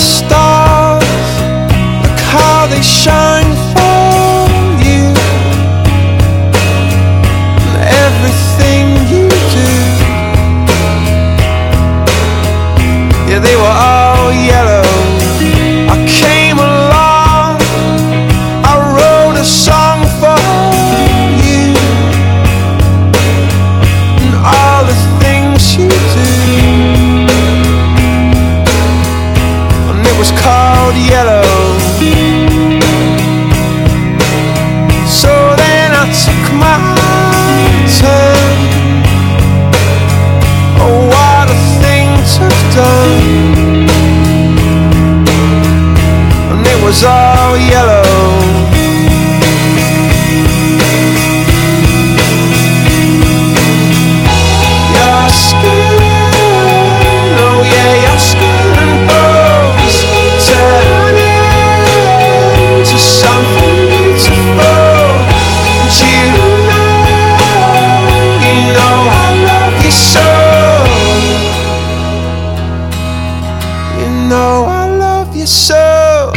está all yellow. Your skin, oh yeah, your skin and bones turn into something beautiful. And you know, you know I love you so. You know I love you so.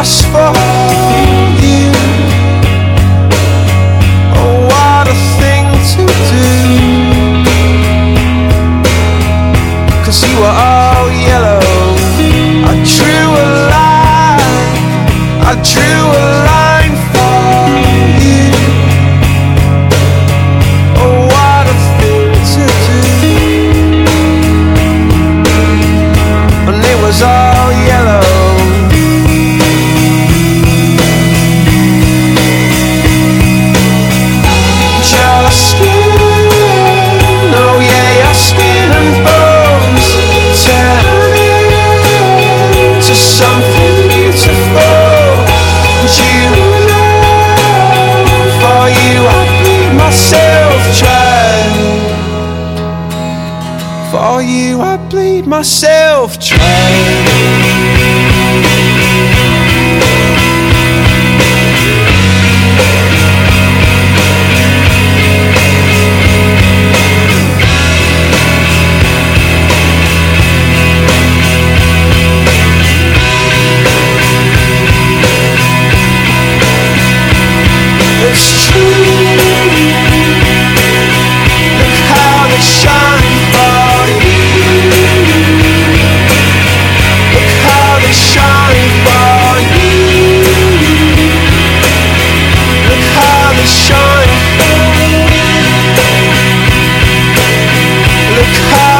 Across for you. Oh, what a thing to do. Cause you were For you I bleed myself dry.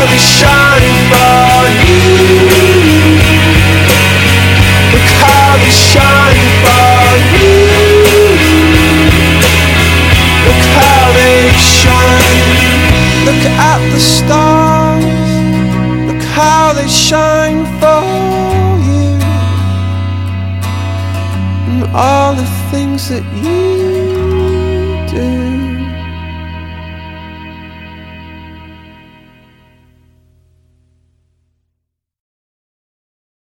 For you. Look for you. Look how they shine. Look at the stars. Look how they shine for you. And all the things that you